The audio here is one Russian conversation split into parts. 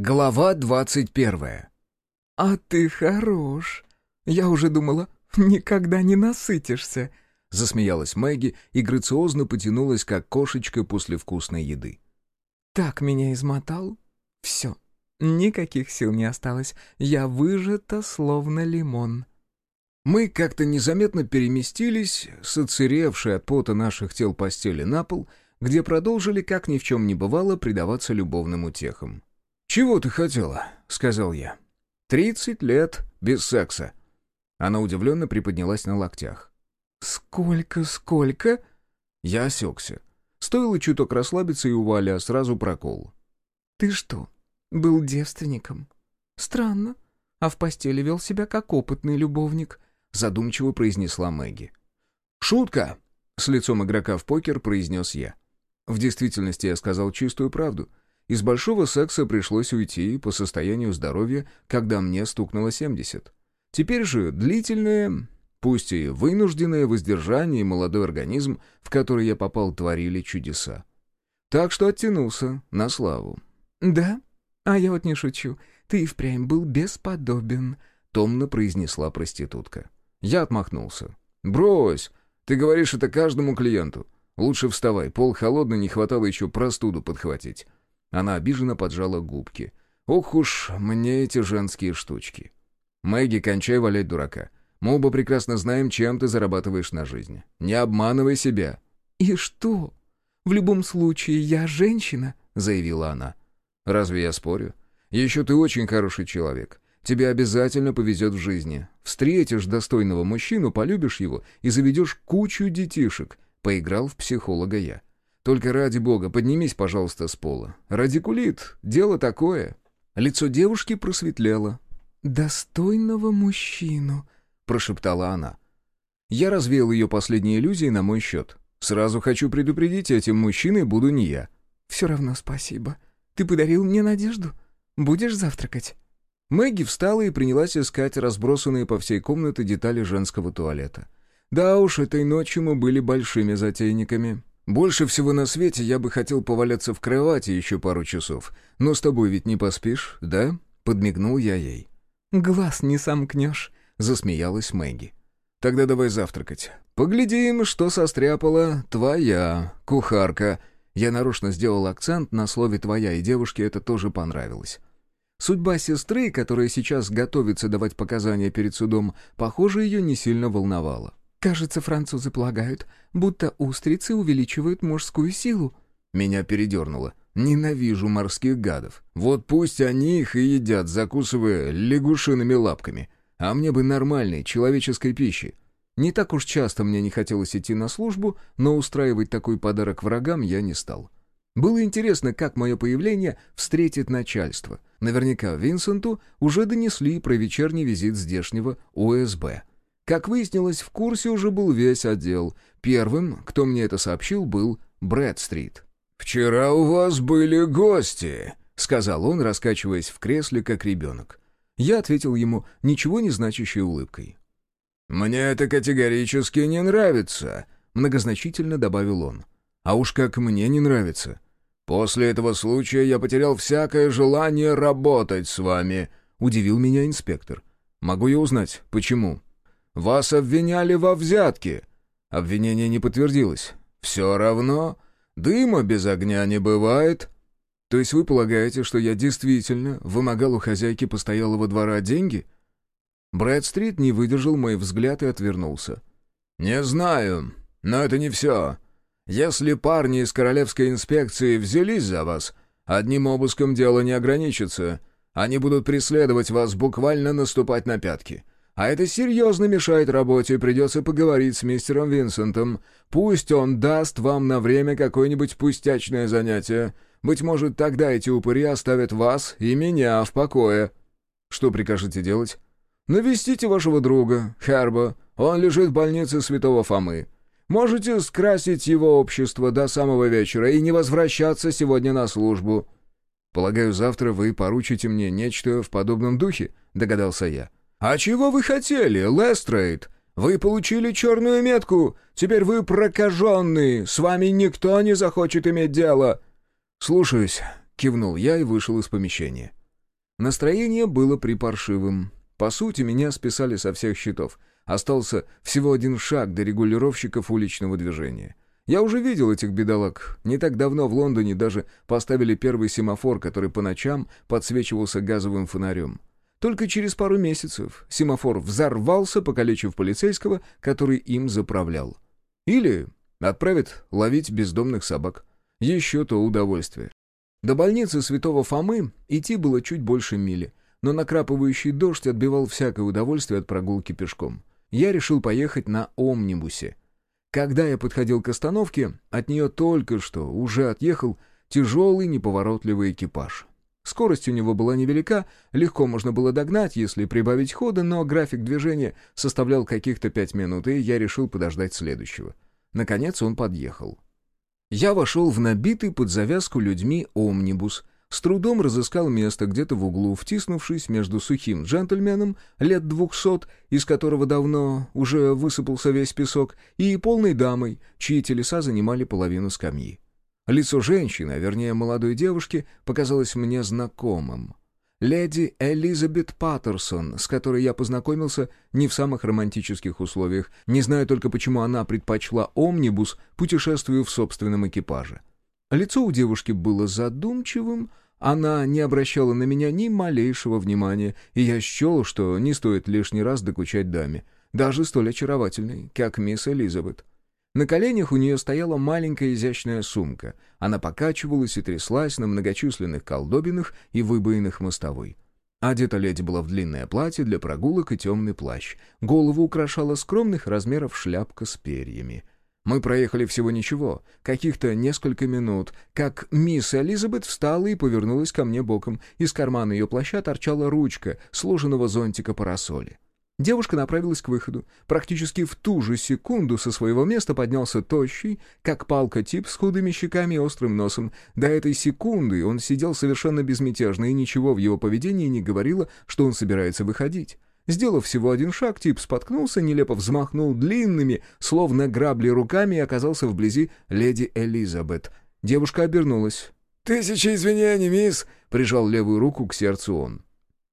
Глава двадцать первая. «А ты хорош. Я уже думала, никогда не насытишься», — засмеялась Мэгги и грациозно потянулась, как кошечка после вкусной еды. «Так меня измотал. Все. Никаких сил не осталось. Я выжата, словно лимон». Мы как-то незаметно переместились с оцеревшей от пота наших тел постели на пол, где продолжили, как ни в чем не бывало, предаваться любовным утехам. «Чего ты хотела?» — сказал я. «Тридцать лет без секса». Она удивленно приподнялась на локтях. «Сколько, сколько?» Я осекся. Стоило чуток расслабиться, и у Валя сразу прокол. «Ты что, был девственником?» «Странно. А в постели вел себя как опытный любовник», — задумчиво произнесла Мэгги. «Шутка!» — с лицом игрока в покер произнес я. В действительности я сказал чистую правду. Из большого секса пришлось уйти по состоянию здоровья, когда мне стукнуло 70. Теперь же длительное, пусть и вынужденное воздержание и молодой организм, в который я попал, творили чудеса. Так что оттянулся на славу. «Да? А я вот не шучу. Ты и впрямь был бесподобен», — томно произнесла проститутка. Я отмахнулся. «Брось! Ты говоришь это каждому клиенту. Лучше вставай, пол холодный, не хватало еще простуду подхватить». Она обиженно поджала губки. «Ох уж мне эти женские штучки». «Мэгги, кончай валять дурака. Мы оба прекрасно знаем, чем ты зарабатываешь на жизнь. Не обманывай себя». «И что? В любом случае, я женщина», — заявила она. «Разве я спорю? Еще ты очень хороший человек. Тебе обязательно повезет в жизни. Встретишь достойного мужчину, полюбишь его и заведешь кучу детишек», — поиграл в психолога я. Только ради бога, поднимись, пожалуйста, с пола. Радикулит — дело такое». Лицо девушки просветлело. «Достойного мужчину», — прошептала она. Я развеял ее последние иллюзии на мой счет. Сразу хочу предупредить, этим мужчиной буду не я. «Все равно спасибо. Ты подарил мне надежду. Будешь завтракать?» Мэгги встала и принялась искать разбросанные по всей комнате детали женского туалета. Да уж, этой ночью мы были большими затейниками. Больше всего на свете я бы хотел поваляться в кровати еще пару часов. Но с тобой ведь не поспишь, да?» Подмигнул я ей. «Глаз не сомкнешь», — засмеялась Мэгги. «Тогда давай завтракать. Поглядим, что состряпала твоя кухарка». Я нарочно сделал акцент на слове «твоя», и девушке это тоже понравилось. Судьба сестры, которая сейчас готовится давать показания перед судом, похоже, ее не сильно волновала. Кажется, французы полагают, будто устрицы увеличивают мужскую силу. Меня передернуло. Ненавижу морских гадов. Вот пусть они их и едят, закусывая лягушиными лапками. А мне бы нормальной, человеческой пищи. Не так уж часто мне не хотелось идти на службу, но устраивать такой подарок врагам я не стал. Было интересно, как мое появление встретит начальство. Наверняка Винсенту уже донесли про вечерний визит здешнего ОСБ. Как выяснилось, в курсе уже был весь отдел. Первым, кто мне это сообщил, был Брэдстрит. «Вчера у вас были гости», — сказал он, раскачиваясь в кресле, как ребенок. Я ответил ему ничего не значащей улыбкой. «Мне это категорически не нравится», — многозначительно добавил он. «А уж как мне не нравится. После этого случая я потерял всякое желание работать с вами», — удивил меня инспектор. «Могу я узнать, почему?» Вас обвиняли во взятке. Обвинение не подтвердилось. Все равно. Дыма без огня не бывает. То есть вы полагаете, что я действительно вымогал у хозяйки постоялого двора деньги? Брэдстрит не выдержал мой взгляд и отвернулся. «Не знаю, но это не все. Если парни из королевской инспекции взялись за вас, одним обыском дело не ограничится. Они будут преследовать вас, буквально наступать на пятки. А это серьезно мешает работе, придется поговорить с мистером Винсентом. Пусть он даст вам на время какое-нибудь пустячное занятие. Быть может, тогда эти упыри оставят вас и меня в покое. Что прикажете делать? Навестите вашего друга, Херба. Он лежит в больнице Святого Фомы. Можете скрасить его общество до самого вечера и не возвращаться сегодня на службу. Полагаю, завтра вы поручите мне нечто в подобном духе, догадался я. «А чего вы хотели, Лестрейд? Вы получили черную метку, теперь вы прокаженный, с вами никто не захочет иметь дело». «Слушаюсь», — кивнул я и вышел из помещения. Настроение было припаршивым. По сути, меня списали со всех счетов. Остался всего один шаг до регулировщиков уличного движения. Я уже видел этих бедолаг. Не так давно в Лондоне даже поставили первый семафор, который по ночам подсвечивался газовым фонарем. Только через пару месяцев семафор взорвался, покалечив полицейского, который им заправлял. Или отправят ловить бездомных собак. Еще то удовольствие. До больницы святого Фомы идти было чуть больше мили, но накрапывающий дождь отбивал всякое удовольствие от прогулки пешком. Я решил поехать на «Омнибусе», когда я подходил к остановке, от нее только что уже отъехал тяжелый неповоротливый экипаж. Скорость у него была невелика, легко можно было догнать, если прибавить хода, но график движения составлял каких-то пять минут, и я решил подождать следующего. Наконец он подъехал. Я вошел в набитый под завязку людьми омнибус — с трудом разыскал место где-то в углу, втиснувшись между сухим джентльменом лет двухсот, из которого давно уже высыпался весь песок, и полной дамой, чьи телеса занимали половину скамьи. Лицо женщины, а вернее молодой девушки, показалось мне знакомым. Леди Элизабет Паттерсон, с которой я познакомился не в самых романтических условиях, не знаю только почему она предпочла омнибус путешествию в собственном экипаже. Лицо у девушки было задумчивым, она не обращала на меня ни малейшего внимания, и я счел, что не стоит лишний раз докучать даме, даже столь очаровательной, как мисс Элизабет. На коленях у нее стояла маленькая изящная сумка. Она покачивалась и тряслась на многочисленных колдобинах и выбоинах мостовой. Одета леди была в длинное платье для прогулок и темный плащ. Голову украшала скромных размеров шляпка с перьями — мы проехали всего ничего, каких-то несколько минут, как мисс Элизабет встала и повернулась ко мне боком. Из кармана ее плаща торчала ручка сложенного зонтика парасоли. Девушка направилась к выходу. Практически в ту же секунду со своего места поднялся тощий, как палка тип с худыми щеками и острым носом. До этой секунды он сидел совершенно безмятежно, и ничего в его поведении не говорило, что он собирается выходить. Сделав всего один шаг, тип споткнулся, нелепо взмахнул длинными, словно грабли руками и оказался вблизи леди Элизабет. Девушка обернулась. «Тысяча извинений, мисс!» — прижал левую руку к сердцу он.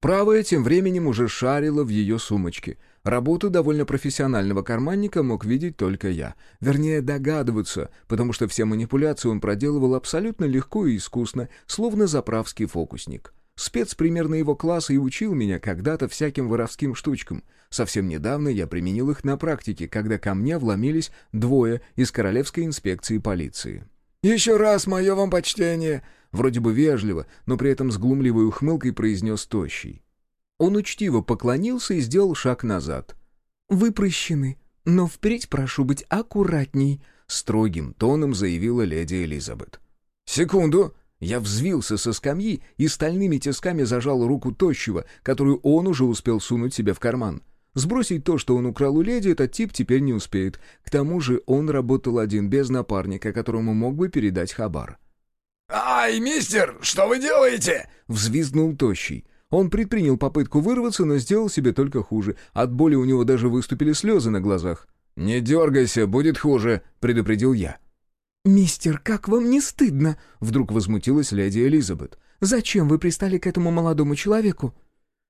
Правая тем временем уже шарила в ее сумочке. Работу довольно профессионального карманника мог видеть только я. Вернее, догадываться, потому что все манипуляции он проделывал абсолютно легко и искусно, словно заправский фокусник. Спец примерно его класса и учил меня когда-то всяким воровским штучкам. Совсем недавно я применил их на практике, когда ко мне вломились двое из Королевской инспекции полиции. «Еще раз мое вам почтение!» Вроде бы вежливо, но при этом с глумливой ухмылкой произнес Тощий. Он учтиво поклонился и сделал шаг назад. «Вы прощены, но впредь прошу быть аккуратней», — строгим тоном заявила леди Элизабет. «Секунду!» Я взвился со скамьи и стальными тисками зажал руку тощего, которую он уже успел сунуть себе в карман. Сбросить то, что он украл у леди, этот тип теперь не успеет. К тому же он работал один, без напарника, которому мог бы передать хабар. «Ай, мистер, что вы делаете?» — взвизгнул тощий. Он предпринял попытку вырваться, но сделал себе только хуже. От боли у него даже выступили слезы на глазах. «Не дергайся, будет хуже», — предупредил я. «Мистер, как вам не стыдно?» — вдруг возмутилась леди Элизабет. «Зачем вы пристали к этому молодому человеку?»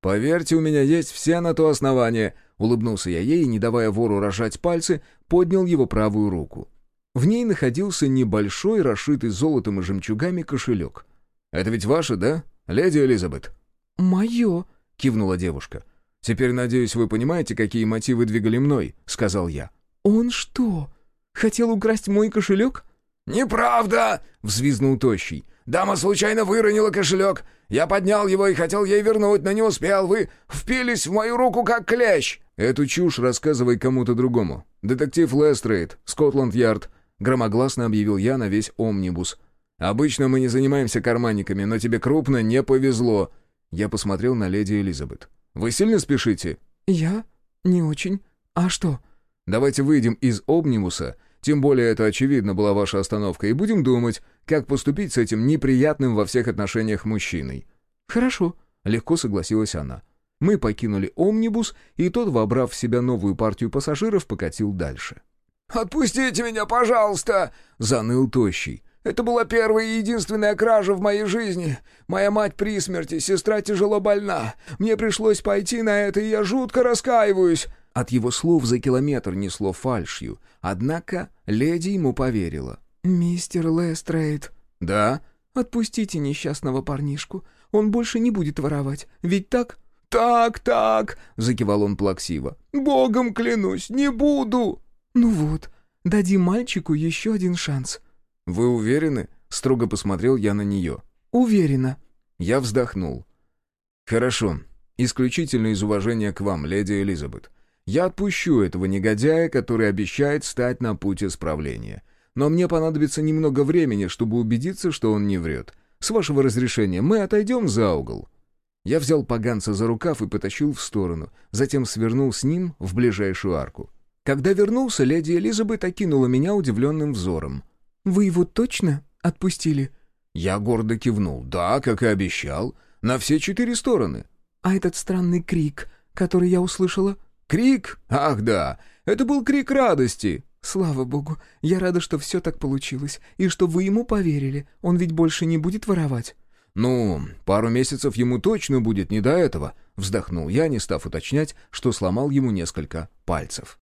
«Поверьте, у меня есть все на то основания», — улыбнулся я ей, не давая вору рожать пальцы, поднял его правую руку. В ней находился небольшой, расшитый золотом и жемчугами кошелек. «Это ведь ваше, да, леди Элизабет?» «Мое», — кивнула девушка. «Теперь, надеюсь, вы понимаете, какие мотивы двигали мной», — сказал я. «Он что, хотел украсть мой кошелек?» «Неправда!» — взвизнул Тощий. «Дама случайно выронила кошелек. Я поднял его и хотел ей вернуть, но не успел. Вы впились в мою руку, как клещ!» «Эту чушь рассказывай кому-то другому. Детектив Лестрейд, Скотланд-Ярд», — громогласно объявил я на весь «Омнибус». «Обычно мы не занимаемся карманниками, но тебе крупно не повезло». Я посмотрел на леди Элизабет. «Вы сильно спешите?» «Я? Не очень. А что?» «Давайте выйдем из «Омнибуса» Тем более это, очевидно, была ваша остановка, и будем думать, как поступить с этим неприятным во всех отношениях мужчиной». «Хорошо», — легко согласилась она. Мы покинули «Омнибус», и тот, вобрав в себя новую партию пассажиров, покатил дальше. «Отпустите меня, пожалуйста!» — заныл Тощий. Это была первая и единственная кража в моей жизни. Моя мать при смерти, сестра тяжело больна. Мне пришлось пойти на это, и я жутко раскаиваюсь». От его слов за километр несло фальшью, однако леди ему поверила. «Мистер Лестрейд». «Да?» «Отпустите несчастного парнишку. Он больше не будет воровать. Ведь так?» «Так, так», — закивал он плаксиво. «Богом клянусь, не буду». «Ну вот, дадим мальчику еще один шанс». «Вы уверены?» — строго посмотрел я на нее. «Уверена». Я вздохнул. «Хорошо. Исключительно из уважения к вам, леди Элизабет. Я отпущу этого негодяя, который обещает стать на путь исправления. Но мне понадобится немного времени, чтобы убедиться, что он не врет. С вашего разрешения мы отойдем за угол». Я взял поганца за рукав и потащил в сторону, затем свернул с ним в ближайшую арку. Когда вернулся, леди Элизабет окинула меня удивленным взором. «Вы его точно отпустили?» Я гордо кивнул. «Да, как и обещал. На все четыре стороны». «А этот странный крик, который я услышала?» «Крик? Ах, да. Это был крик радости». «Слава богу, я рада, что все так получилось, и что вы ему поверили. Он ведь больше не будет воровать». «Ну, пару месяцев ему точно будет не до этого», — вздохнул я, не став уточнять, что сломал ему несколько пальцев.